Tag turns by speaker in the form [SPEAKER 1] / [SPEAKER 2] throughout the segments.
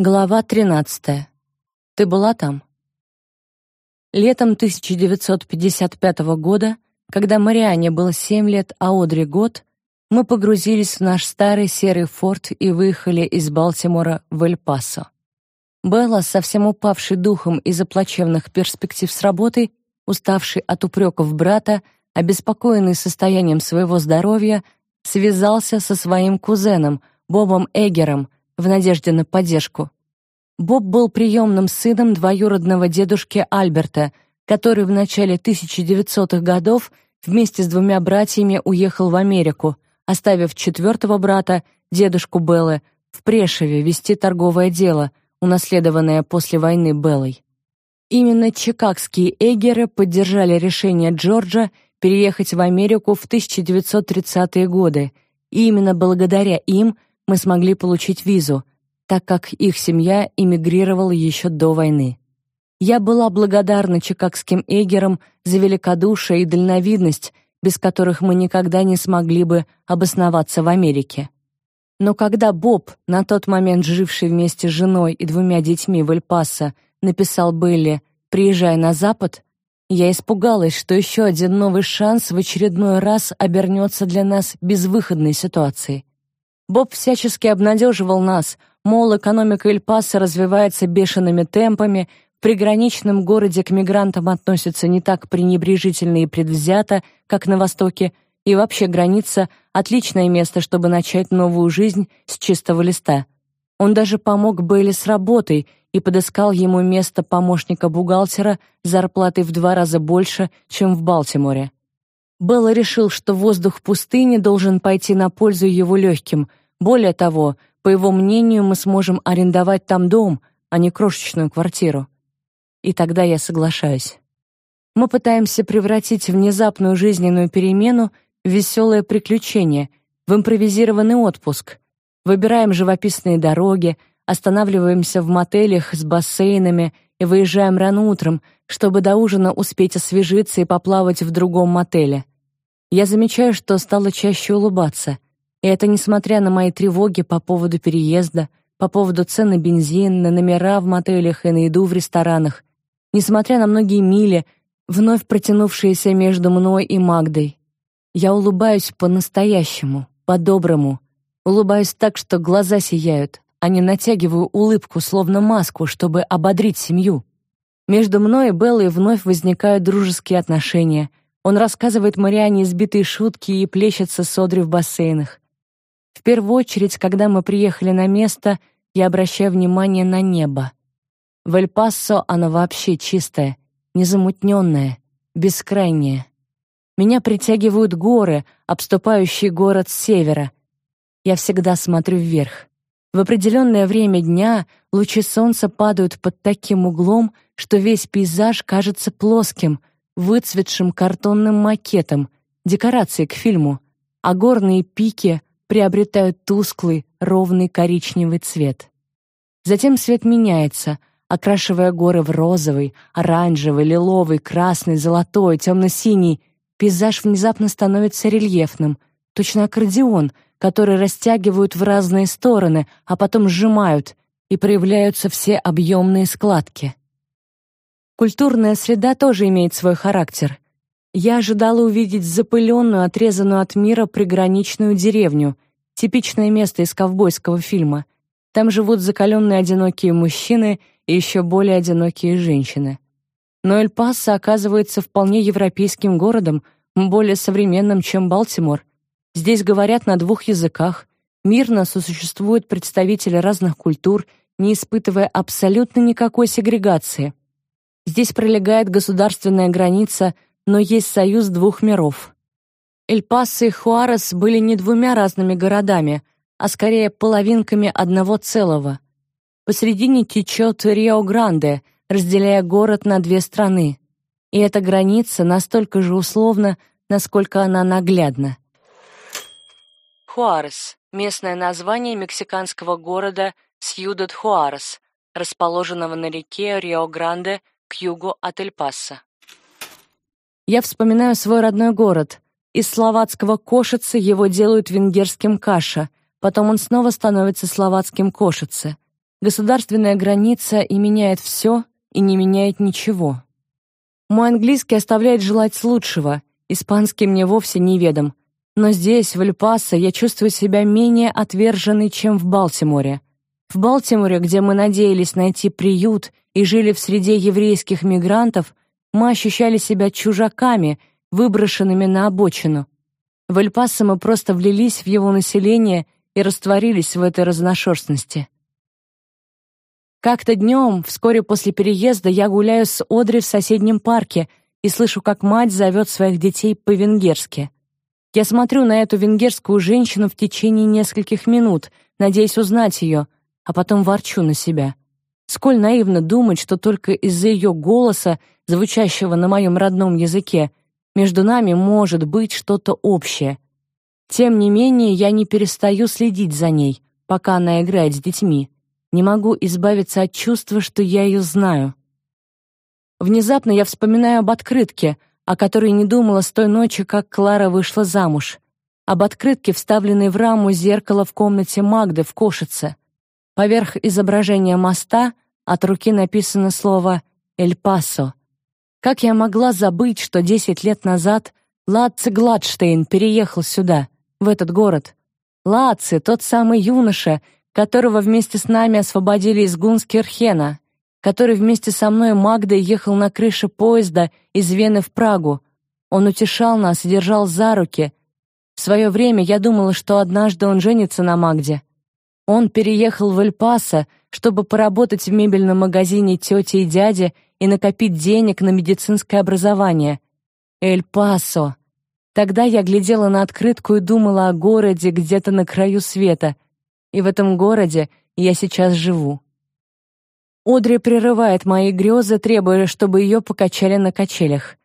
[SPEAKER 1] Глава 13. Ты была там? Летом 1955 года, когда Мариане было 7 лет, а Одри год, мы погрузились в наш старый серый форт и выехали из Балтимора в Эль-Пасо. Белла, совсем упавший духом из-за плачевных перспектив с работой, уставший от упреков брата, обеспокоенный состоянием своего здоровья, связался со своим кузеном Бобом Эггером, в надежде на поддержку. Боб был приемным сыном двоюродного дедушки Альберта, который в начале 1900-х годов вместе с двумя братьями уехал в Америку, оставив четвертого брата, дедушку Беллы, в Прешеве вести торговое дело, унаследованное после войны Беллой. Именно чикагские эггеры поддержали решение Джорджа переехать в Америку в 1930-е годы, и именно благодаря им – мы смогли получить визу, так как их семья эмигрировала еще до войны. Я была благодарна чикагским эгерам за великодушие и дальновидность, без которых мы никогда не смогли бы обосноваться в Америке. Но когда Боб, на тот момент живший вместе с женой и двумя детьми в Эль-Пасо, написал Белли «Приезжай на Запад», я испугалась, что еще один новый шанс в очередной раз обернется для нас безвыходной ситуацией. Боб всячески обнадеживал нас, мол, экономика Эль-Паса развивается бешеными темпами, в приграничном городе к мигрантам относятся не так пренебрежительно и предвзято, как на Востоке, и вообще граница — отличное место, чтобы начать новую жизнь с чистого листа. Он даже помог Бейли с работой и подыскал ему место помощника бухгалтера зарплатой в два раза больше, чем в Балтиморе. Белла решил, что воздух пустыни должен пойти на пользу его легким. Более того, по его мнению, мы сможем арендовать там дом, а не крошечную квартиру. И тогда я соглашаюсь. Мы пытаемся превратить внезапную жизненную перемену в веселое приключение, в импровизированный отпуск. Выбираем живописные дороги, останавливаемся в мотелях с бассейнами и выезжаем рано утром, чтобы до ужина успеть освежиться и поплавать в другом мотеле. Я замечаю, что стала чаще улыбаться. И это несмотря на мои тревоги по поводу переезда, по поводу цен на бензин, на номера в мотелях и на еду в ресторанах, несмотря на многие мили, вновь протянувшиеся между мной и Магдой. Я улыбаюсь по-настоящему, по-доброму. Улыбаюсь так, что глаза сияют, а не натягиваю улыбку, словно маску, чтобы ободрить семью. Между мной и Беллой вновь возникают дружеские отношения — он рассказывает Мариане избитые шутки и плещется с Одри в бассейнах. В первую очередь, когда мы приехали на место, я обращаю внимание на небо. В Эль-Пасо оно вообще чистое, незамутненное, бескрайнее. Меня притягивают горы, обступающие город с севера. Я всегда смотрю вверх. В определенное время дня лучи солнца падают под таким углом, что весь пейзаж кажется плоским, выцветшим картонным макетом, декорацией к фильму, а горные пики приобретают тусклый, ровный коричневый цвет. Затем цвет меняется, окрашивая горы в розовый, оранжевый, лиловый, красный, золотой, темно-синий. Пейзаж внезапно становится рельефным, точно аккордеон, который растягивают в разные стороны, а потом сжимают, и проявляются все объемные складки. Культурная среда тоже имеет свой характер. Я ожидала увидеть запыленную, отрезанную от мира приграничную деревню, типичное место из ковбойского фильма. Там живут закаленные одинокие мужчины и еще более одинокие женщины. Но Эль-Пасо оказывается вполне европейским городом, более современным, чем Балтимор. Здесь говорят на двух языках, мирно сосуществуют представители разных культур, не испытывая абсолютно никакой сегрегации. Здесь пролегает государственная граница, но есть союз двух миров. Эль-Пасо и Хуарес были не двумя разными городами, а скорее половинками одного целого. Посредине течет Рио-Гранде, разделяя город на две страны. И эта граница настолько же условна, насколько она наглядна. Хуарес — местное название мексиканского города Сьюдад-Хуарес, расположенного на реке Рио-Гранде к югу от Эль-Пасо. Я вспоминаю свой родной город. Из словацкого кошицы его делают венгерским каша, потом он снова становится словацким кошице. Государственная граница и меняет все, и не меняет ничего. Мой английский оставляет желать лучшего, испанский мне вовсе неведом, но здесь, в Эль-Пасо, я чувствую себя менее отверженной, чем в Балтиморе. В Балтиморе, где мы надеялись найти приют и жили в среде еврейских мигрантов, мы ощущали себя чужаками, выброшенными на обочину. В Эль-Пасо мы просто влились в его население и растворились в этой разношерстности. Как-то днем, вскоре после переезда, я гуляю с Одри в соседнем парке и слышу, как мать зовет своих детей по-венгерски. Я смотрю на эту венгерскую женщину в течение нескольких минут, надеясь узнать ее, а потом ворчу на себя. Сколь наивно думать, что только из-за ее голоса, звучащего на моем родном языке, между нами может быть что-то общее. Тем не менее, я не перестаю следить за ней, пока она играет с детьми. Не могу избавиться от чувства, что я ее знаю. Внезапно я вспоминаю об открытке, о которой не думала с той ночи, как Клара вышла замуж. Об открытке, вставленной в раму зеркала в комнате Магды в Кошице. Поверх изображения моста от руки написано слово «Эль Пасо». Как я могла забыть, что десять лет назад Латце Гладштейн переехал сюда, в этот город? Латце, тот самый юноша, которого вместе с нами освободили из Гунскирхена, который вместе со мной Магдой ехал на крыше поезда из Вены в Прагу. Он утешал нас и держал за руки. В свое время я думала, что однажды он женится на Магде. Он переехал в Эль-Пасо, чтобы поработать в мебельном магазине тети и дяди и накопить денег на медицинское образование. Эль-Пасо. Тогда я глядела на открытку и думала о городе где-то на краю света. И в этом городе я сейчас живу. Одри прерывает мои грезы, требуя, чтобы ее покачали на качелях.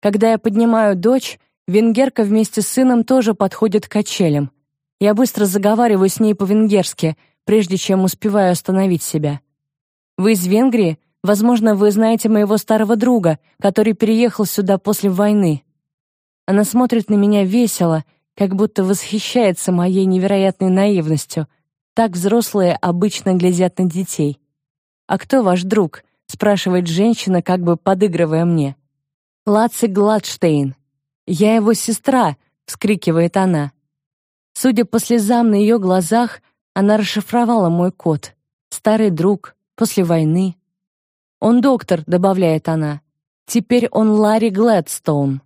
[SPEAKER 1] Когда я поднимаю дочь, венгерка вместе с сыном тоже подходит к качелям. Я быстро заговариваю с ней по-венгерски, прежде чем успеваю остановить себя. «Вы из Венгрии? Возможно, вы знаете моего старого друга, который переехал сюда после войны». Она смотрит на меня весело, как будто восхищается моей невероятной наивностью. Так взрослые обычно глядят на детей. «А кто ваш друг?» — спрашивает женщина, как бы подыгрывая мне. «Лаци Гладштейн». «Я его сестра!» — вскрикивает она. Судя по слезам на ее глазах, она расшифровала мой код. «Старый друг, после войны». «Он доктор», — добавляет она. «Теперь он Ларри Гладстоун».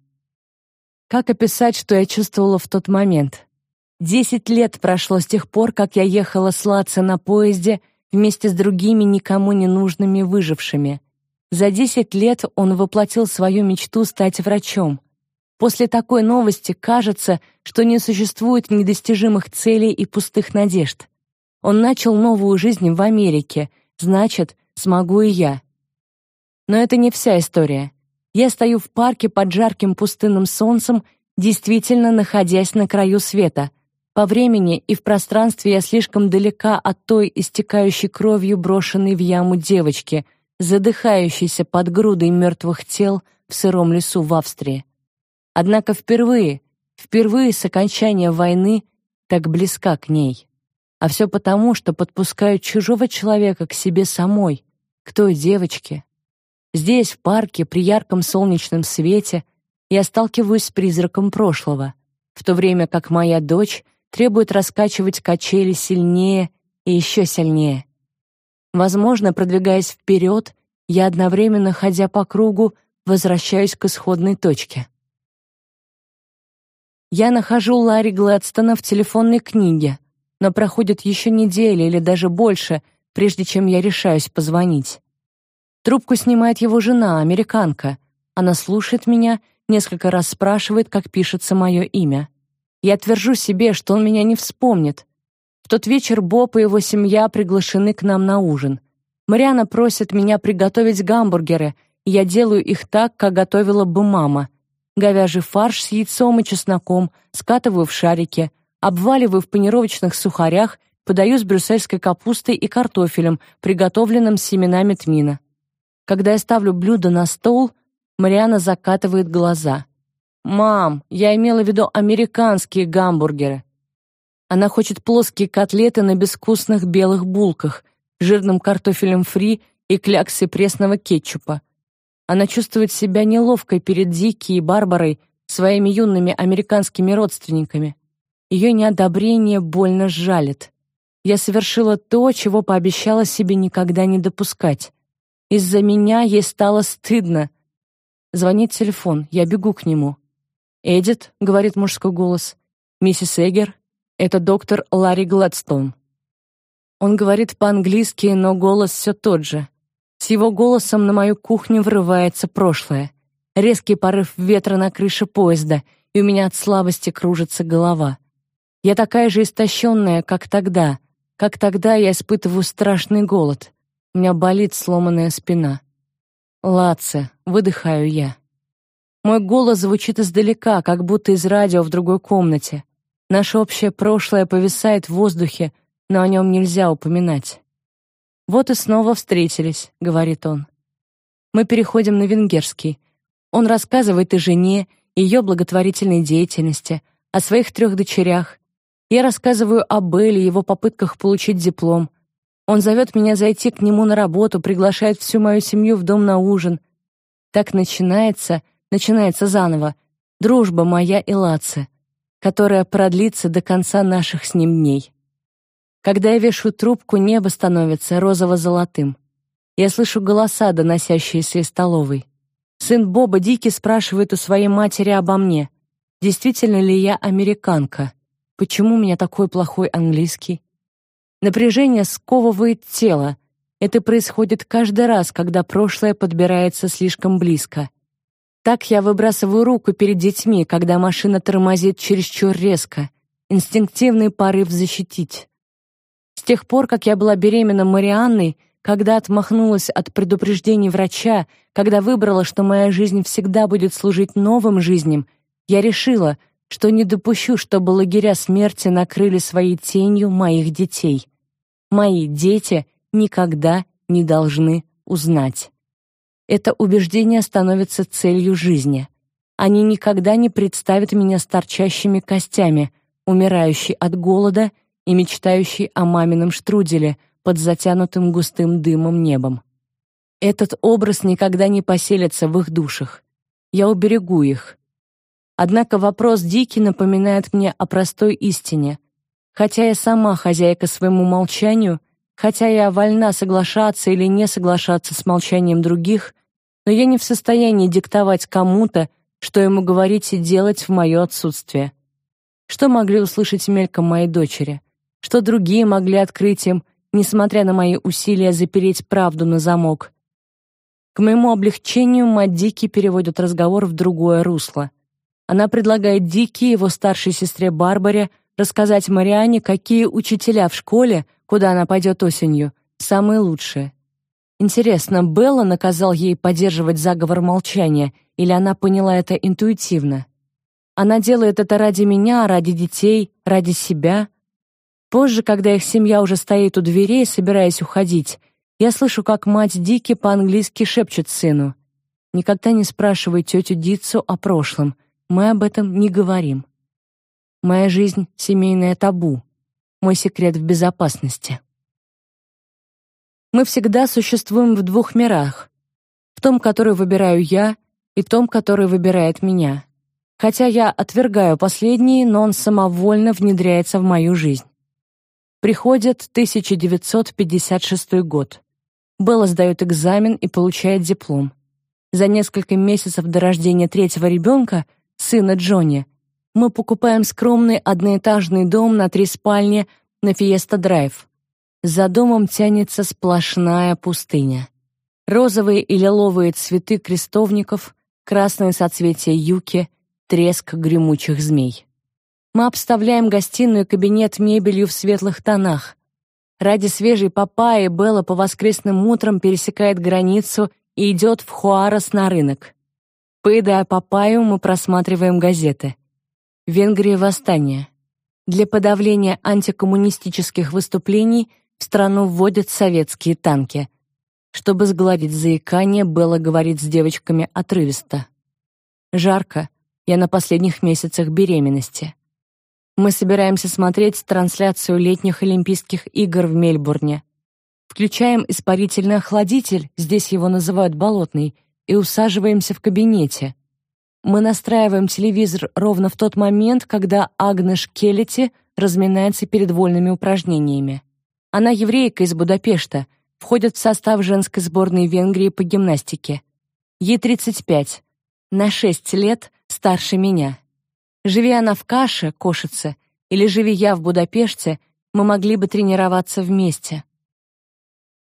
[SPEAKER 1] Как описать, что я чувствовала в тот момент? Десять лет прошло с тех пор, как я ехала с Латце на поезде — вместе с другими никому не нужными выжившими. За 10 лет он воплотил свою мечту стать врачом. После такой новости кажется, что не существует недостижимых целей и пустых надежд. Он начал новую жизнь в Америке, значит, смогу и я. Но это не вся история. Я стою в парке под жарким пустынным солнцем, действительно находясь на краю света — по времени и в пространстве я слишком далека от той истекающей кровью брошенной в яму девочки, задыхающейся под грудой мертвых тел в сыром лесу в Австрии. Однако впервые, впервые с окончания войны так близка к ней. А все потому, что подпускаю чужого человека к себе самой, к той девочке. Здесь, в парке, при ярком солнечном свете, я сталкиваюсь с призраком прошлого, в то время как моя дочь — требует раскачивать качели сильнее и еще сильнее. Возможно, продвигаясь вперед, я одновременно, ходя по кругу, возвращаюсь к исходной точке. Я нахожу Ларри Гладстона в телефонной книге, но проходит еще неделя или даже больше, прежде чем я решаюсь позвонить. Трубку снимает его жена, американка. Она слушает меня, несколько раз спрашивает, как пишется мое имя. Я твержу себе, что он меня не вспомнит. В тот вечер Боб и его семья приглашены к нам на ужин. Мариана просит меня приготовить гамбургеры, и я делаю их так, как готовила бы мама. Говяжий фарш с яйцом и чесноком скатываю в шарики, обваливаю в панировочных сухарях, подаю с брюссельской капустой и картофелем, приготовленным с семенами тмина. Когда я ставлю блюдо на стол, Мариана закатывает глаза. «Мам, я имела в виду американские гамбургеры». Она хочет плоские котлеты на безвкусных белых булках. жирным картофелем фри и кляксой пресного кетчупа. Она чувствует себя неловкой перед Дики и Барбарой, своими юными американскими родственниками. Ее неодобрение больно жалит. Я совершила то, чего пообещала себе никогда не допускать. Из-за меня ей стало стыдно. Звонит телефон, я бегу к нему. «Эдит», — говорит мужской голос, — «миссис Эггер, это доктор Ларри Гладстон». Он говорит по-английски, но голос все тот же. С его голосом на мою кухню врывается прошлое. Резкий порыв ветра на крыше поезда, и у меня от слабости кружится голова. Я такая же истощенная, как тогда. Как тогда я испытываю страшный голод. У меня болит сломанная спина. Лаце, выдыхаю я. Мой голос звучит издалека, как будто из радио в другой комнате. Наше общее прошлое повисает в воздухе, но о нем нельзя упоминать. «Вот и снова встретились», — говорит он. Мы переходим на венгерский. Он рассказывает о жене, ее благотворительной деятельности, о своих трех дочерях. Я рассказываю о Белле, его попытках получить диплом. Он зовет меня зайти к нему на работу, приглашает всю мою семью в дом на ужин. Так начинается, начинается заново, дружба моя и Лаце, которая продлится до конца наших с ним дней. Когда я вешаю трубку, небо становится розово-золотым. Я слышу голоса, доносящиеся из столовой. Сын Боба Дики спрашивает у своей матери обо мне. Действительно ли я американка? Почему у меня такой плохой английский? Напряжение сковывает тело. Это происходит каждый раз, когда прошлое подбирается слишком близко. Так я выбрасываю руку перед детьми, когда машина тормозит чересчур резко. Инстинктивный порыв защитить. С тех пор, как я была беременна Марианной, когда отмахнулась от предупреждений врача, когда выбрала, что моя жизнь всегда будет служить новым жизням, я решила, что не допущу, чтобы лагеря смерти накрыли своей тенью моих детей. Мои дети никогда не должны узнать. Это убеждение становится целью жизни. Они никогда не представят меня с торчащими костями, умирающей от голода и мечтающий о мамином штруделе под затянутым густым дымом небом. Этот образ никогда не поселится в их душах. Я уберегу их. Однако вопрос Дики напоминает мне о простой истине. Хотя я сама хозяйка своему молчанию, хотя я вольна соглашаться или не соглашаться с молчанием других, но я не в состоянии диктовать кому-то, что ему говорить и делать в мое отсутствие. Что могли услышать мельком мои дочери? что другие могли открыть им, несмотря на мои усилия запереть правду на замок. К моему облегчению мать Дики переводит разговор в другое русло. Она предлагает Дики и его старшей сестре Барбаре рассказать Мариане, какие учителя в школе, куда она пойдет осенью, самые лучшие. Интересно, Белла наказал ей поддерживать заговор молчания, или она поняла это интуитивно? Она делает это ради меня, ради детей, ради себя, Позже, когда их семья уже стоит у дверей, собираясь уходить, я слышу, как мать Дики по-английски шепчет сыну. «Никогда не спрашивай тетю Дицу о прошлом. Мы об этом не говорим. Моя жизнь — семейное табу. Мой секрет в безопасности». Мы всегда существуем в двух мирах. В том, который выбираю я, и том, который выбирает меня. Хотя я отвергаю последний, но он самовольно внедряется в мою жизнь. Приходит 1956 год. Белла сдает экзамен и получает диплом. За несколько месяцев до рождения третьего ребенка, сына Джонни, мы покупаем скромный одноэтажный дом на три спальни на Фиеста-драйв. За домом тянется сплошная пустыня. Розовые и лиловые цветы крестовников, красные соцветия юки, треск гремучих змей. Мы обставляем гостиную и кабинет мебелью в светлых тонах. Ради свежей папайи Белла по воскресным утрам пересекает границу и идет в Хуарес на рынок. Поедая папайю, мы просматриваем газеты. В Венгрии восстание. Для подавления антикоммунистических выступлений в страну вводят советские танки. Чтобы сгладить заикание, Белла говорит с девочками отрывисто. Жарко. Я на последних месяцах беременности. Мы собираемся смотреть трансляцию летних Олимпийских игр в Мельбурне. Включаем испарительный охладитель, здесь его называют болотный, и усаживаемся в кабинете. Мы настраиваем телевизор ровно в тот момент, когда Агнеш Келлити разминается перед вольными упражнениями. Она еврейка из Будапешта, входит в состав женской сборной Венгрии по гимнастике. Ей 35, на 6 лет старше меня. Живи она в Каше, Кошице, или живи я в Будапеште, мы могли бы тренироваться вместе.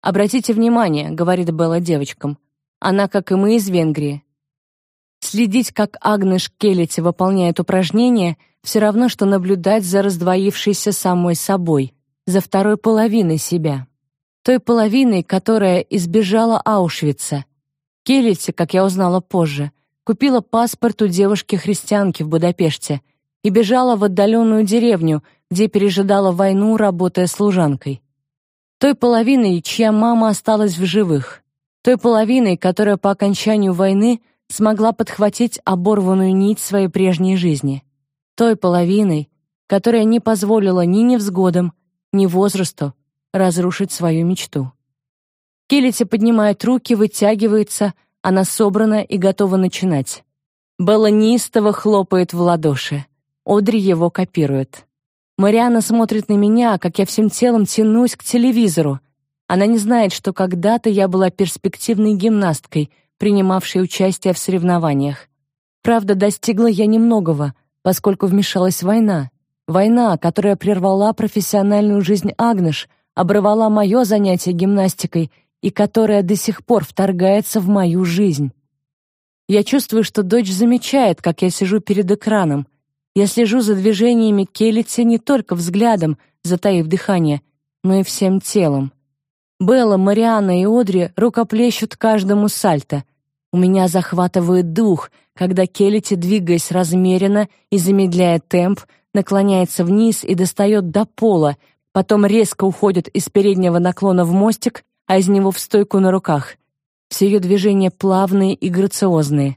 [SPEAKER 1] «Обратите внимание», — говорит Белла девочкам, «она, как и мы, из Венгрии». Следить, как Агнеш Келлити выполняет упражнения, все равно, что наблюдать за раздвоившейся самой собой, за второй половиной себя. Той половиной, которая избежала Аушвица. Келлити, как я узнала позже, купила паспорт у девушки-христианки в Будапеште и бежала в отдаленную деревню, где пережидала войну, работая служанкой. Той половиной, чья мама осталась в живых. Той половиной, которая по окончанию войны смогла подхватить оборванную нить своей прежней жизни. Той половиной, которая не позволила ни невзгодам, ни возрасту разрушить свою мечту. Келити поднимает руки, вытягивается, она собрана и готова начинать. Белла неистово хлопает в ладоши. Одри его копирует. Мариана смотрит на меня, как я всем телом тянусь к телевизору. Она не знает, что когда-то я была перспективной гимнасткой, принимавшей участие в соревнованиях. Правда, достигла я немногого, поскольку вмешалась война. Война, которая прервала профессиональную жизнь Агнеш, обрывала мое занятие гимнастикой и которая до сих пор вторгается в мою жизнь. Я чувствую, что дочь замечает, как я сижу перед экраном, я слежу за движениями Келлити не только взглядом, затаив дыхание, но и всем телом. Белла, Марианна и Одри рукоплещут каждому сальто. У меня захватывает дух, когда Келлити, двигаясь размеренно и замедляя темп, наклоняется вниз и достает до пола, потом резко уходит из переднего наклона в мостик, а из него в стойку на руках. Все ее движения плавные и грациозные.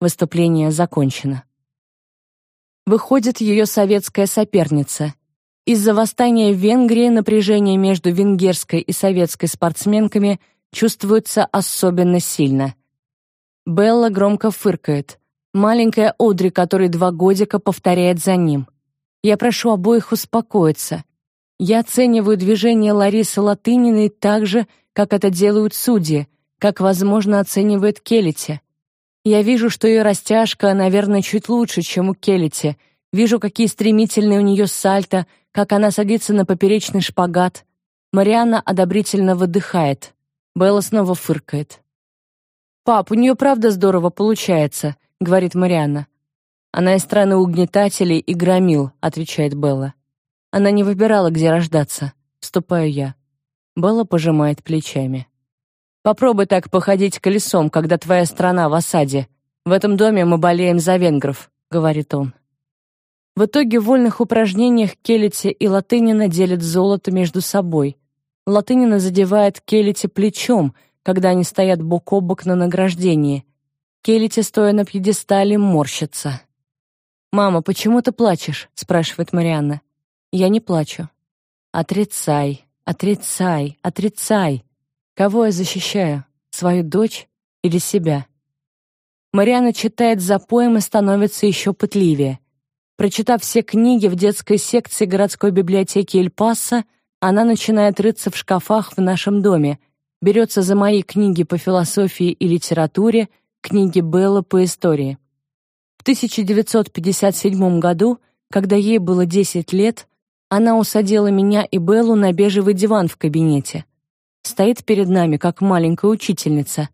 [SPEAKER 1] Выступление закончено выходит ее советская соперница. Из-за восстания в Венгрии напряжение между венгерской и советской спортсменками чувствуется особенно сильно. Белла громко фыркает. Маленькая Одри, которой два годика, повторяет за ним. Я прошу обоих успокоиться. Я оцениваю движение Ларисы Латыниной так же, как это делают судьи, как, возможно, оценивает Келлити. Я вижу, что ее растяжка, наверное, чуть лучше, чем у Келлити. Вижу, какие стремительные у нее сальто, как она садится на поперечный шпагат. Марианна одобрительно выдыхает. Белла снова фыркает. «Пап, у нее правда здорово получается», — говорит Марианна. «Она из страны угнетателей и громил», — отвечает Белла. «Она не выбирала, где рождаться», — вступаю я. Белла пожимает плечами. Попробуй так походить колесом, когда твоя страна в осаде. В этом доме мы болеем за венгров», — говорит он. В итоге в вольных упражнениях Келити и Латынина делят золото между собой. Латынина задевает Келити плечом, когда они стоят бок о бок на награждении. Келити, стоя на пьедестале, морщится. «Мама, почему ты плачешь?» — спрашивает Марианна. «Я не плачу». «Отрицай, отрицай, отрицай», Кого я защищаю? Свою дочь или себя? Мариана читает за поем и становится еще пытливее. Прочитав все книги в детской секции городской библиотеки Эль-Пасо, она начинает рыться в шкафах в нашем доме, берется за мои книги по философии и литературе, книги Белла по истории. В 1957 году, когда ей было 10 лет, она усадила меня и Беллу на бежевый диван в кабинете стоит перед нами, как маленькая учительница.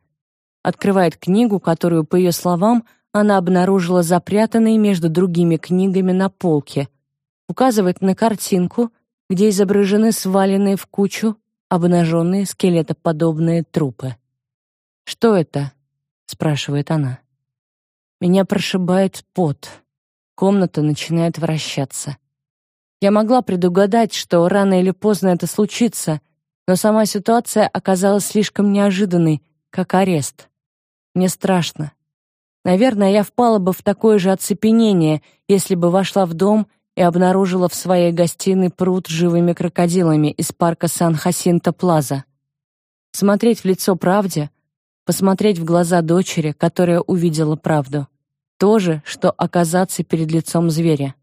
[SPEAKER 1] Открывает книгу, которую, по ее словам, она обнаружила запрятанной между другими книгами на полке. Указывает на картинку, где изображены сваленные в кучу обнаженные скелетоподобные трупы. «Что это?» — спрашивает она. Меня прошибает пот. Комната начинает вращаться. Я могла предугадать, что рано или поздно это случится — но сама ситуация оказалась слишком неожиданной, как арест. Мне страшно. Наверное, я впала бы в такое же оцепенение, если бы вошла в дом и обнаружила в своей гостиной пруд с живыми крокодилами из парка Сан-Хасинто-Плаза. Смотреть в лицо правде, посмотреть в глаза дочери, которая увидела правду. То же, что оказаться перед лицом зверя.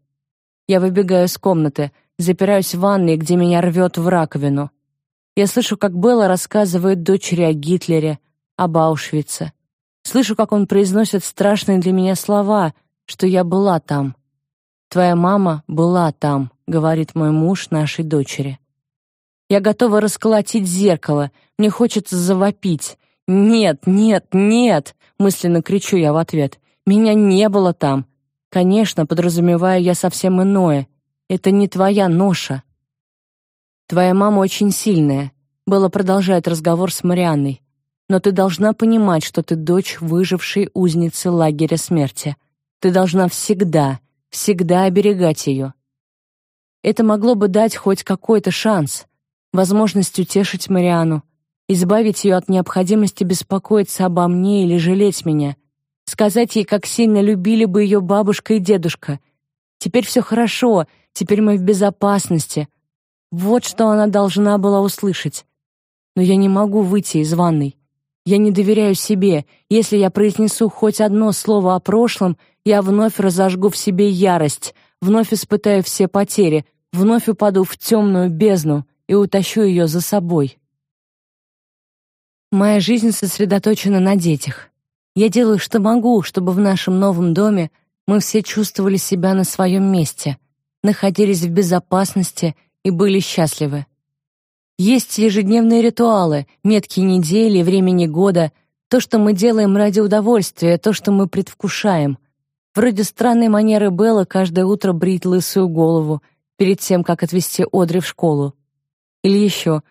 [SPEAKER 1] Я выбегаю из комнаты, запираюсь в ванной, где меня рвет в раковину. Я слышу, как Белла рассказывает дочери о Гитлере, об Аушвице. Слышу, как он произносит страшные для меня слова, что я была там. «Твоя мама была там», — говорит мой муж нашей дочери. Я готова расколотить зеркало, мне хочется завопить. «Нет, нет, нет!» — мысленно кричу я в ответ. «Меня не было там!» Конечно, подразумеваю я совсем иное. Это не твоя ноша. Твоя мама очень сильная. Белла продолжает разговор с Марианной. Но ты должна понимать, что ты дочь выжившей узницы лагеря смерти. Ты должна всегда, всегда оберегать ее. Это могло бы дать хоть какой-то шанс, возможность утешить Мариану, избавить ее от необходимости беспокоиться обо мне или жалеть меня, сказать ей, как сильно любили бы ее бабушка и дедушка. Теперь все хорошо, теперь мы в безопасности. Вот что она должна была услышать. Но я не могу выйти из ванной. Я не доверяю себе. Если я произнесу хоть одно слово о прошлом, я вновь разожгу в себе ярость, вновь испытаю все потери, вновь упаду в темную бездну и утащу ее за собой. Моя жизнь сосредоточена на детях. Я делаю, что могу, чтобы в нашем новом доме мы все чувствовали себя на своем месте, находились в безопасности и были счастливы. Есть ежедневные ритуалы, метки недели, времени года, то, что мы делаем ради удовольствия, то, что мы предвкушаем. Вроде странной манеры Белла каждое утро брить лысую голову перед тем, как отвезти Одри в школу. Или еще,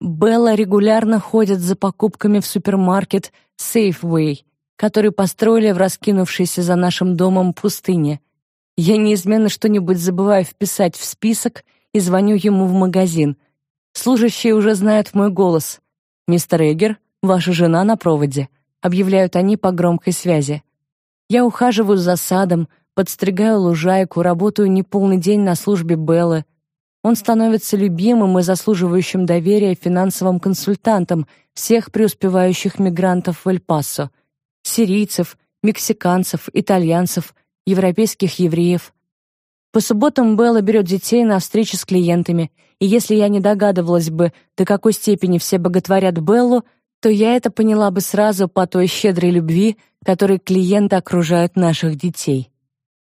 [SPEAKER 1] Белла регулярно ходит за покупками в супермаркет Safeway, который построили в раскинувшейся за нашим домом пустыне. Я неизменно что-нибудь забываю вписать в список и звоню ему в магазин — Служащие уже знают мой голос. «Мистер Эггер, ваша жена на проводе», — объявляют они по громкой связи. Я ухаживаю за садом, подстригаю лужайку, работаю неполный день на службе Беллы. Он становится любимым и заслуживающим доверия финансовым консультантом всех преуспевающих мигрантов в Эль-Пасо. Сирийцев, мексиканцев, итальянцев, европейских евреев. По субботам Белла берет детей на встречи с клиентами — и если я не догадывалась бы, до какой степени все боготворят Беллу, то я это поняла бы сразу по той щедрой любви, которой клиенты окружают наших детей.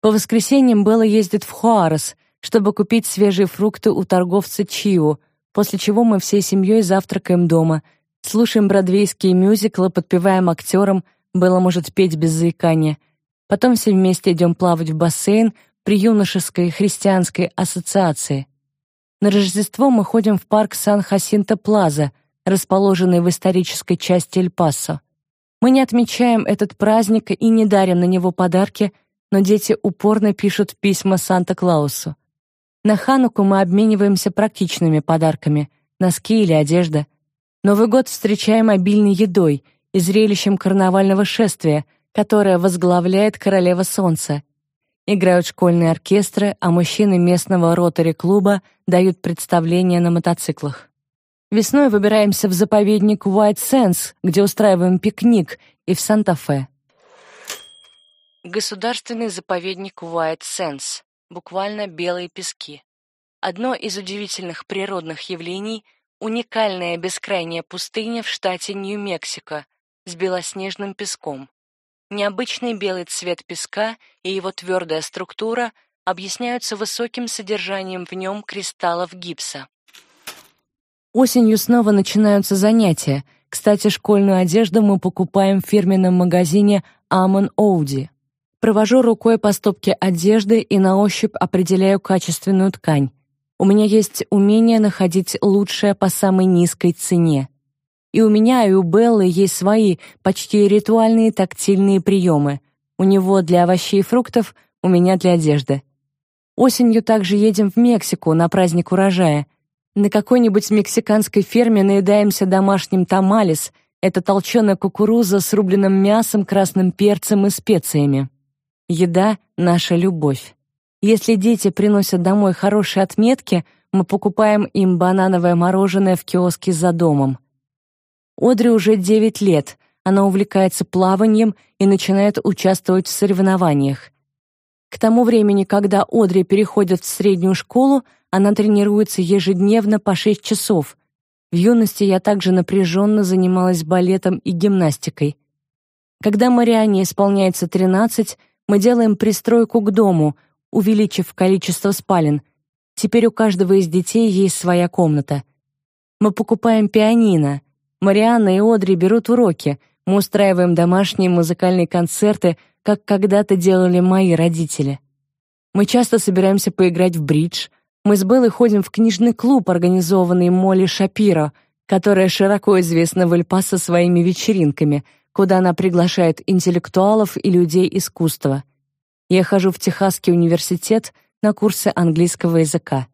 [SPEAKER 1] По воскресеньям Белла ездит в Хуарес, чтобы купить свежие фрукты у торговца Чио, после чего мы всей семьей завтракаем дома, слушаем бродвейские мюзиклы, подпеваем актерам, Белла может петь без заикания. Потом все вместе идем плавать в бассейн при юношеской христианской ассоциации. На Рождество мы ходим в парк Сан-Хасинто-Плаза, расположенный в исторической части Эль-Пасо. Мы не отмечаем этот праздник и не дарим на него подарки, но дети упорно пишут письма Санта-Клаусу. На Хануку мы обмениваемся практичными подарками — носки или одежда. Новый год встречаем обильной едой и зрелищем карнавального шествия, которое возглавляет Королева Солнца, Играют школьные оркестры, а мужчины местного ротари-клуба дают представления на мотоциклах. Весной выбираемся в заповедник White Sands, где устраиваем пикник, и в Санта-Фе. Государственный заповедник White Sands, буквально белые пески. Одно из удивительных природных явлений — уникальная бескрайняя пустыня в штате Нью-Мексико с белоснежным песком. Необычный белый цвет песка и его твердая структура объясняются высоким содержанием в нем кристаллов гипса. Осенью снова начинаются занятия. Кстати, школьную одежду мы покупаем в фирменном магазине Amon Оуди. Провожу рукой по стопке одежды и на ощупь определяю качественную ткань. У меня есть умение находить лучшее по самой низкой цене. И у меня, и у Беллы есть свои, почти ритуальные тактильные приемы. У него для овощей и фруктов, у меня для одежды. Осенью также едем в Мексику на праздник урожая. На какой-нибудь мексиканской ферме наедаемся домашним тамалес. Это толченая кукуруза с рубленным мясом, красным перцем и специями. Еда — наша любовь. Если дети приносят домой хорошие отметки, мы покупаем им банановое мороженое в киоске за домом. Одри уже 9 лет. Она увлекается плаванием и начинает участвовать в соревнованиях. К тому времени, когда Одри переходит в среднюю школу, она тренируется ежедневно по 6 часов. В юности я также напряженно занималась балетом и гимнастикой. Когда Мариане исполняется 13, мы делаем пристройку к дому, увеличив количество спален. Теперь у каждого из детей есть своя комната. Мы покупаем пианино. Марианна и Одри берут уроки. Мы устраиваем домашние музыкальные концерты, как когда-то делали мои родители. Мы часто собираемся поиграть в бридж. Мы с Беллой ходим в книжный клуб, организованный Молли Шапиро, которая широко известна в Эль-Пасо своими вечеринками — куда она приглашает интеллектуалов и людей искусства. Я хожу в Техасский университет на курсы английского языка.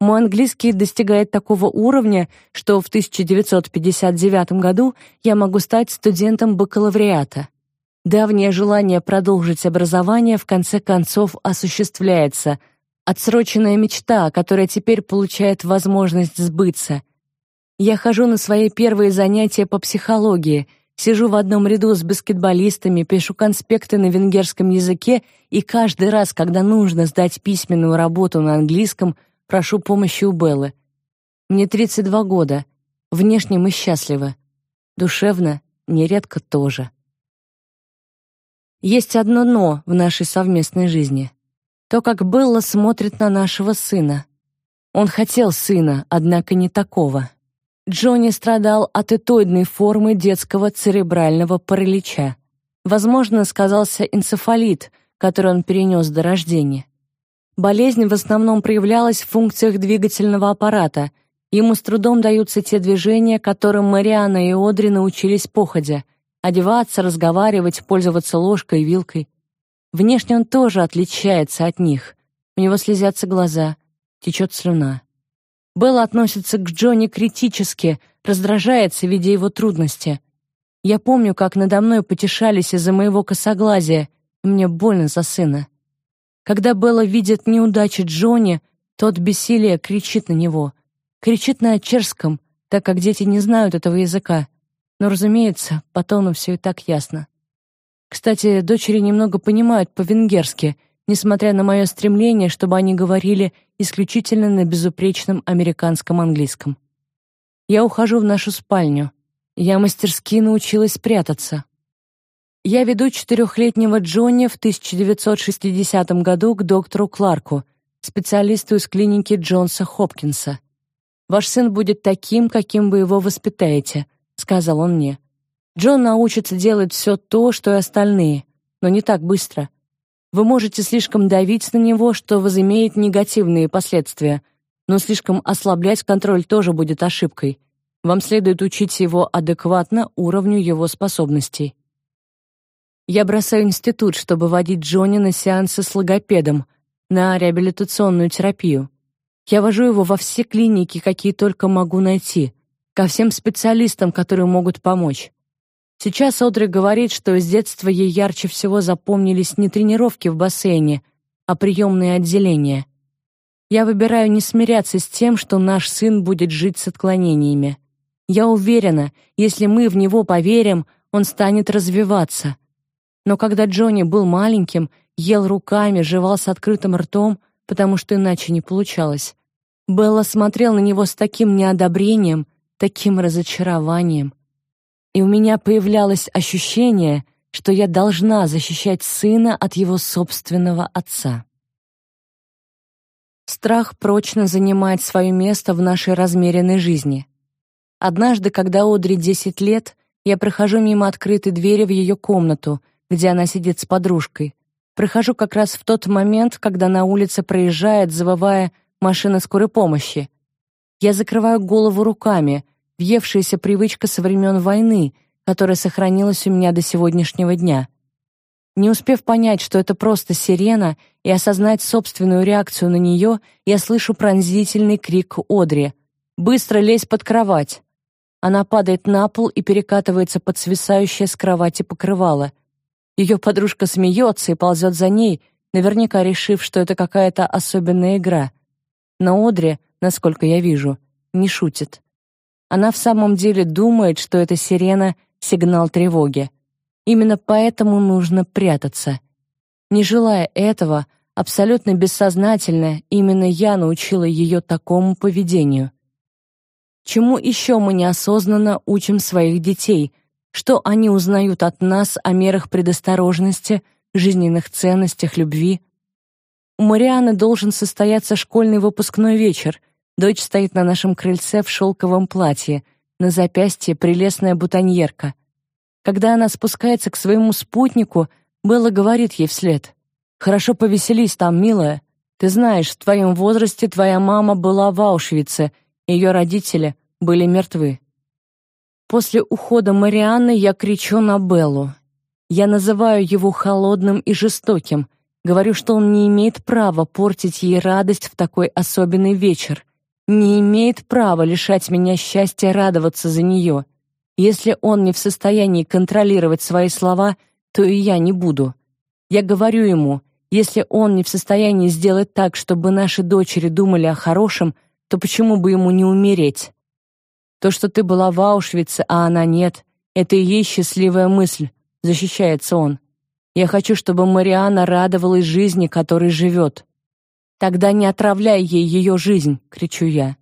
[SPEAKER 1] Мой английский достигает такого уровня, что в 1959 году я могу стать студентом бакалавриата. Давнее желание продолжить образование в конце концов осуществляется. Отсроченная мечта, которая теперь получает возможность сбыться. Я хожу на свои первые занятия по психологии — Сижу в одном ряду с баскетболистами, пишу конспекты на венгерском языке и каждый раз, когда нужно сдать письменную работу на английском, прошу помощи у Беллы. Мне 32 года. Внешне мы счастливы. Душевно нередко тоже. Есть одно «но» в нашей совместной жизни. То, как Белла смотрит на нашего сына. Он хотел сына, однако не такого. Джонни страдал от этоидной формы детского церебрального паралича. Возможно, сказался энцефалит, который он перенес до рождения. Болезнь в основном проявлялась в функциях двигательного аппарата. Ему с трудом даются те движения, которым Мариана и Одри научились походя — одеваться, разговаривать, пользоваться ложкой и вилкой. Внешне он тоже отличается от них. У него слезятся глаза, течет слюна. Белла относится к Джонни критически, раздражается, видя его трудности. Я помню, как надо мной потешались из-за моего косоглазия, и мне больно за сына. Когда Белла видит неудачи Джонни, тот бессилие кричит на него. Кричит на чешском, так как дети не знают этого языка. Но, разумеется, по тону все и так ясно. Кстати, дочери немного понимают по-венгерски — несмотря на мое стремление, чтобы они говорили исключительно на безупречном американском английском. Я ухожу в нашу спальню. Я мастерски научилась прятаться. Я веду четырехлетнего Джонни в 1960 году к доктору Кларку, специалисту из клиники Джонса Хопкинса. «Ваш сын будет таким, каким вы его воспитаете», — сказал он мне. «Джон научится делать все то, что и остальные, но не так быстро. Вы можете слишком давить на него, что возымеет негативные последствия, но слишком ослаблять контроль тоже будет ошибкой. Вам следует учить его адекватно уровню его способностей. Я бросаю институт, чтобы водить Джонни на сеансы с логопедом, на реабилитационную терапию. Я вожу его во все клиники, какие только могу найти, ко всем специалистам, которые могут помочь. Сейчас Одри говорит, что с детства ей ярче всего запомнились не тренировки в бассейне, а приемные отделения. Я выбираю не смиряться с тем, что наш сын будет жить с отклонениями. Я уверена, если мы в него поверим, он станет развиваться. Но когда Джонни был маленьким, ел руками, жевал с открытым ртом, потому что иначе не получалось. Белла смотрел на него с таким неодобрением, таким разочарованием и у меня появлялось ощущение, что я должна защищать сына от его собственного отца. Страх прочно занимает свое место в нашей размеренной жизни. Однажды, когда Одри 10 лет, я прохожу мимо открытой двери в ее комнату, где она сидит с подружкой. Прохожу как раз в тот момент, когда на улице проезжает, завывая, машина скорой помощи. Я закрываю голову руками, въевшаяся привычка со времен войны, которая сохранилась у меня до сегодняшнего дня. Не успев понять, что это просто сирена, и осознать собственную реакцию на нее, я слышу пронзительный крик Одри. «Быстро лезь под кровать!» Она падает на пол и перекатывается под свисающее с кровати покрывало. Ее подружка смеется и ползет за ней, наверняка решив, что это какая-то особенная игра. Но Одри, насколько я вижу, не шутит. Она в самом деле думает, что эта сирена — сигнал тревоги. Именно поэтому нужно прятаться. Не желая этого, абсолютно бессознательно, именно я научила ее такому поведению. Чему еще мы неосознанно учим своих детей? Что они узнают от нас о мерах предосторожности, жизненных ценностях, любви? У Марианы должен состояться школьный выпускной вечер. Дочь стоит на нашем крыльце в шелковом платье, на запястье прелестная бутоньерка. Когда она спускается к своему спутнику, Белла говорит ей вслед: "Хорошо повеселись там, милая. Ты знаешь, в твоем возрасте твоя мама была в Аушвице, ее родители были мертвы". После ухода Марианны я кричу на Беллу. Я называю его холодным и жестоким, говорю, что он не имеет права портить ей радость в такой особенный вечер, не имеет права лишать меня счастья радоваться за нее. Если он не в состоянии контролировать свои слова, то и я не буду. Я говорю ему, если он не в состоянии сделать так, чтобы наши дочери думали о хорошем, то почему бы ему не умереть? То, что ты была в Аушвице, а она нет, это и есть счастливая мысль, защищается он. Я хочу, чтобы Мариана радовалась жизни, которой живет. Тогда не отравляй ей ее жизнь, кричу я.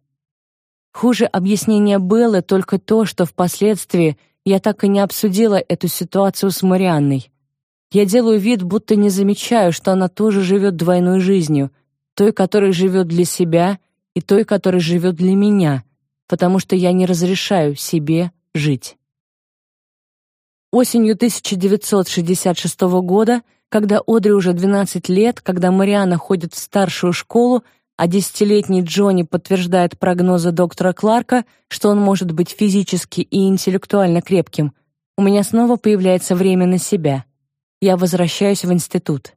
[SPEAKER 1] Хуже объяснения было только то, что впоследствии я так и не обсудила эту ситуацию с Марианной. Я делаю вид, будто не замечаю, что она тоже живет двойной жизнью, той, которая живет для себя, и той, которая живет для меня, потому что я не разрешаю себе жить. Осенью 1966 года, когда Одри уже 12 лет, когда Мариана ходит в старшую школу, а десятилетний Джонни подтверждает прогнозы доктора Кларка, что он может быть физически и интеллектуально крепким, у меня снова появляется время на себя. Я возвращаюсь в институт.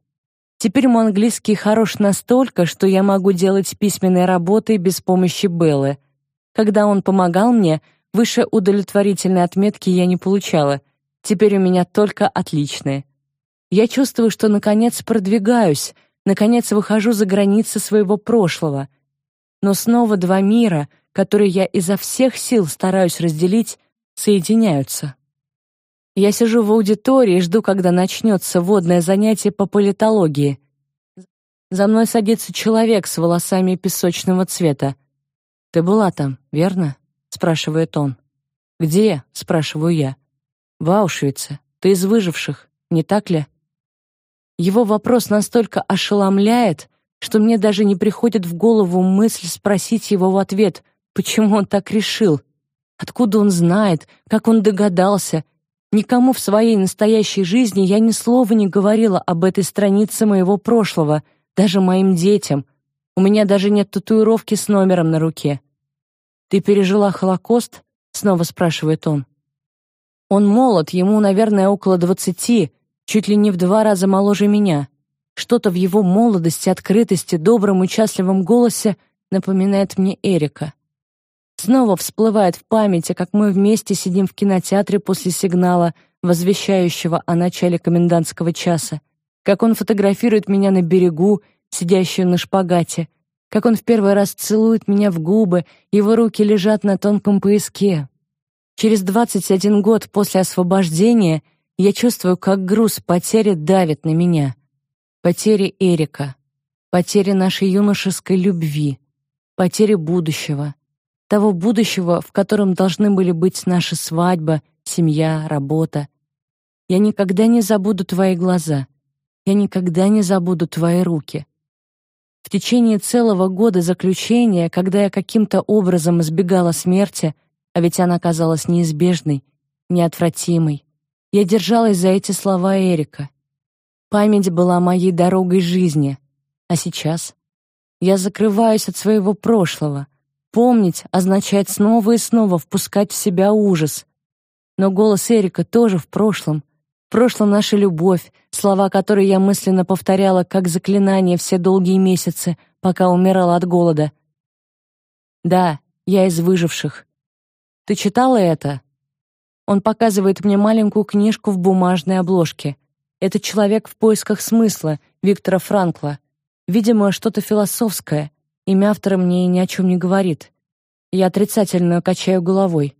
[SPEAKER 1] Теперь мой английский хорош настолько, что я могу делать письменные работы без помощи Беллы. Когда он помогал мне, выше удовлетворительной отметки я не получала. Теперь у меня только отличные. Я чувствую, что наконец продвигаюсь, наконец выхожу за границы своего прошлого. Но снова два мира, которые я изо всех сил стараюсь разделить, соединяются. Я сижу в аудитории и жду, когда начнется водное занятие по политологии. За мной садится человек с волосами песочного цвета. «Ты была там, верно?» — спрашивает он. «Где?» — спрашиваю я. «В Аушвице. Ты из выживших, не так ли?» Его вопрос настолько ошеломляет, что мне даже не приходит в голову мысль спросить его в ответ, почему он так решил. Откуда он знает, как он догадался? Никому в своей настоящей жизни я ни слова не говорила об этой странице моего прошлого, даже моим детям. У меня даже нет татуировки с номером на руке. «Ты пережила Холокост?» — снова спрашивает он. Он молод, ему, наверное, около двадцати, чуть ли не в два раза моложе меня. Что-то в его молодости, открытости, добром, участливом голосе напоминает мне Эрика. Снова всплывает в памяти, как мы вместе сидим в кинотеатре после сигнала, возвещающего о начале комендантского часа, как он фотографирует меня на берегу, сидящую на шпагате, как он в первый раз целует меня в губы, его руки лежат на тонком пояске. Через 21 год после освобождения я чувствую, как груз потери давит на меня. Потери Эрика, потери нашей юношеской любви, потери будущего, того будущего, в котором должны были быть наша свадьба, семья, работа. Я никогда не забуду твои глаза. Я никогда не забуду твои руки. В течение целого года заключения, когда я каким-то образом избегала смерти, а ведь она казалась неизбежной, неотвратимой, я держалась за эти слова Эрика. Память была моей дорогой жизни. А сейчас? Я закрываюсь от своего прошлого. Помнить означает снова и снова впускать в себя ужас. Но голос Эрика тоже в прошлом. В прошлом наша любовь, слова которые я мысленно повторяла как заклинание все долгие месяцы, пока умирала от голода. Да, я из выживших. Ты читала это? Он показывает мне маленькую книжку в бумажной обложке. Это «Человек в поисках смысла» Виктора Франкла. Видимо, что-то философское. Имя автора мне ни о чем не говорит. Я отрицательно качаю головой.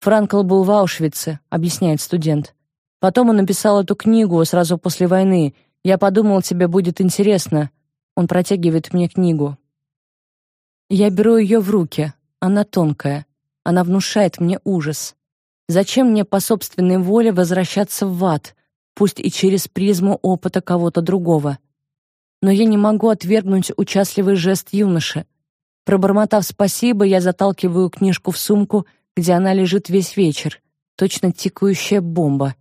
[SPEAKER 1] Франкл был в Аушвице, объясняет студент. Потом он написал эту книгу сразу после войны. Я подумал, тебе будет интересно. Он протягивает мне книгу. Я беру ее в руки. Она тонкая. Она внушает мне ужас. Зачем мне по собственной воле возвращаться в ад, пусть и через призму опыта кого-то другого? Но я не могу отвергнуть участливый жест юноши. Пробормотав спасибо, я заталкиваю книжку в сумку — где она лежит весь вечер, точно тикающая бомба.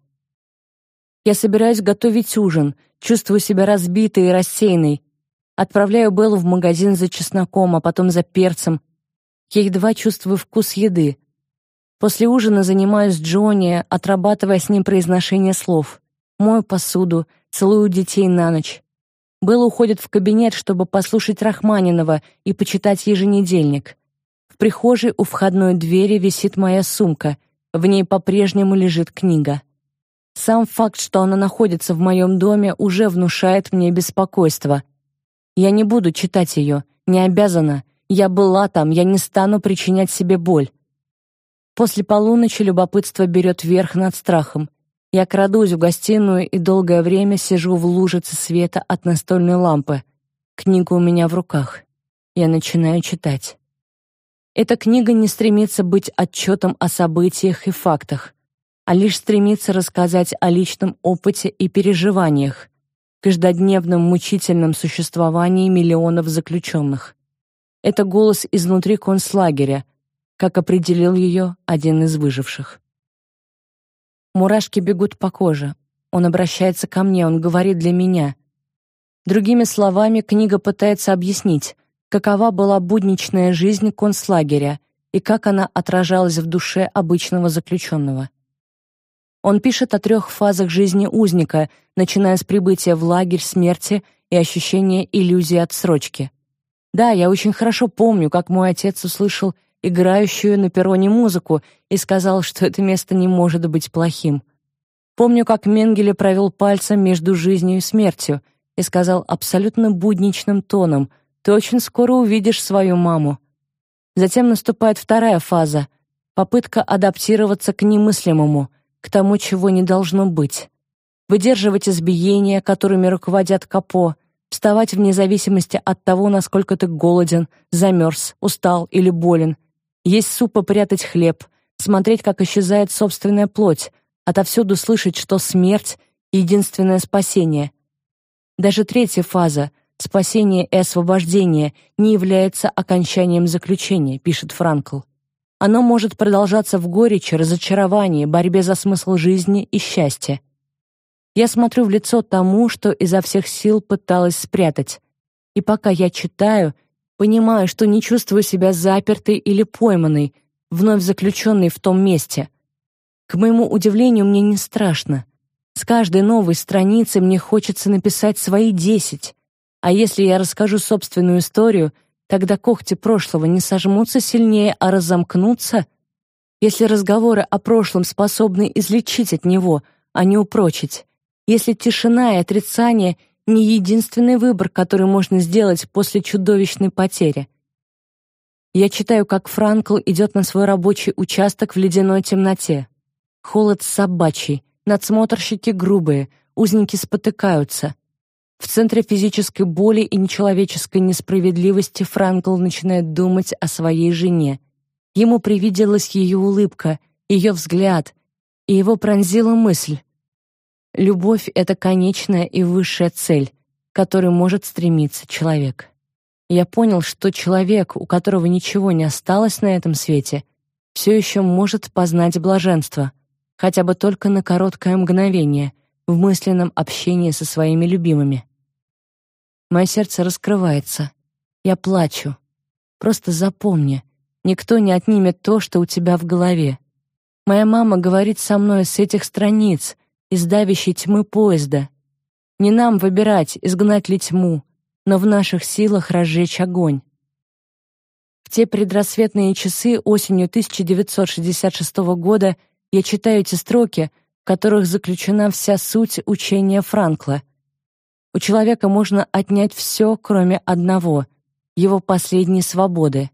[SPEAKER 1] Я собираюсь готовить ужин, чувствую себя разбитой и рассеянной. Отправляю Беллу в магазин за чесноком, а потом за перцем. Я едва чувствую вкус еды. После ужина занимаюсь Джонни, отрабатывая с ним произношение слов. Мою посуду, целую детей на ночь. Белла уходит в кабинет, чтобы послушать Рахманинова и почитать еженедельник прихожей у входной двери висит моя сумка. В ней по-прежнему лежит книга. Сам факт, что она находится в моем доме, уже внушает мне беспокойство. Я не буду читать ее, не обязана. Я была там, я не стану причинять себе боль. После полуночи любопытство берет верх над страхом. Я крадусь в гостиную и долгое время сижу в лужице света от настольной лампы. Книга у меня в руках. Я начинаю читать. Эта книга не стремится быть отчетом о событиях и фактах, а лишь стремится рассказать о личном опыте и переживаниях, каждодневном мучительном существовании миллионов заключенных. Это голос изнутри концлагеря, как определил ее один из выживших. Мурашки бегут по коже. Он обращается ко мне, он говорит для меня. Другими словами, книга пытается объяснить, какова была будничная жизнь концлагеря и как она отражалась в душе обычного заключенного. Он пишет о трех фазах жизни узника, начиная с прибытия в лагерь смерти и ощущения иллюзии отсрочки. Да, я очень хорошо помню, как мой отец услышал играющую на перроне музыку и сказал, что это место не может быть плохим. Помню, как Менгеле провел пальцем между жизнью и смертью и сказал абсолютно будничным тоном — ты очень скоро увидишь свою маму. Затем наступает вторая фаза — попытка адаптироваться к немыслимому, к тому, чего не должно быть. Выдерживать избиения, которыми руководят капо, вставать вне зависимости от того, насколько ты голоден, замерз, устал или болен, есть суп и прятать хлеб, смотреть, как исчезает собственная плоть, отовсюду слышать, что смерть — единственное спасение. Даже третья фаза — Спасение и освобождение не является окончанием заключения, пишет Франкл. Оно может продолжаться в горечи, разочаровании, борьбе за смысл жизни и счастье. Я смотрю в лицо тому, что изо всех сил пыталась спрятать. И пока я читаю, понимаю, что не чувствую себя запертой или пойманной, вновь заключенной в том месте. К моему удивлению, мне не страшно. С каждой новой страницы мне хочется написать свои десять. А если я расскажу собственную историю, тогда когти прошлого не сожмутся сильнее, а разомкнутся? Если разговоры о прошлом способны излечить от него, а не упрочить? Если тишина и отрицание — не единственный выбор, который можно сделать после чудовищной потери? Я читаю, как Франкл идет на свой рабочий участок в ледяной темноте. Холод собачий, надсмотрщики грубые, узники спотыкаются. В центре физической боли и нечеловеческой несправедливости Франкл начинает думать о своей жене. Ему привиделась ее улыбка, ее взгляд, и его пронзила мысль. Любовь — это конечная и высшая цель, к которой может стремиться человек. Я понял, что человек, у которого ничего не осталось на этом свете, все еще может познать блаженство, хотя бы только на короткое мгновение, в мысленном общении со своими любимыми. Мое сердце раскрывается. Я плачу. Просто запомни, никто не отнимет то, что у тебя в голове. Моя мама говорит со мной с этих страниц, из давящей тьмы поезда. Не нам выбирать, изгнать ли тьму, но в наших силах разжечь огонь. В те предрассветные часы осенью 1966 года я читаю эти строки, в которых заключена вся суть учения Франкла — у человека можно отнять все, кроме одного — его последней свободы.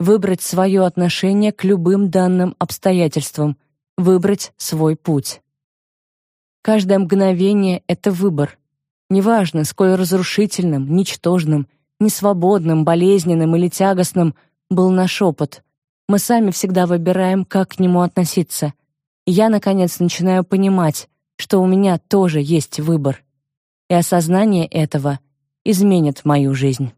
[SPEAKER 1] выбрать свое отношение к любым данным обстоятельствам, выбрать свой путь. Каждое мгновение — это выбор. Неважно, сколь разрушительным, ничтожным, несвободным, болезненным или тягостным был наш опыт. Мы сами всегда выбираем, как к нему относиться. И я, наконец, начинаю понимать, что у меня тоже есть выбор. И осознание этого изменит мою жизнь.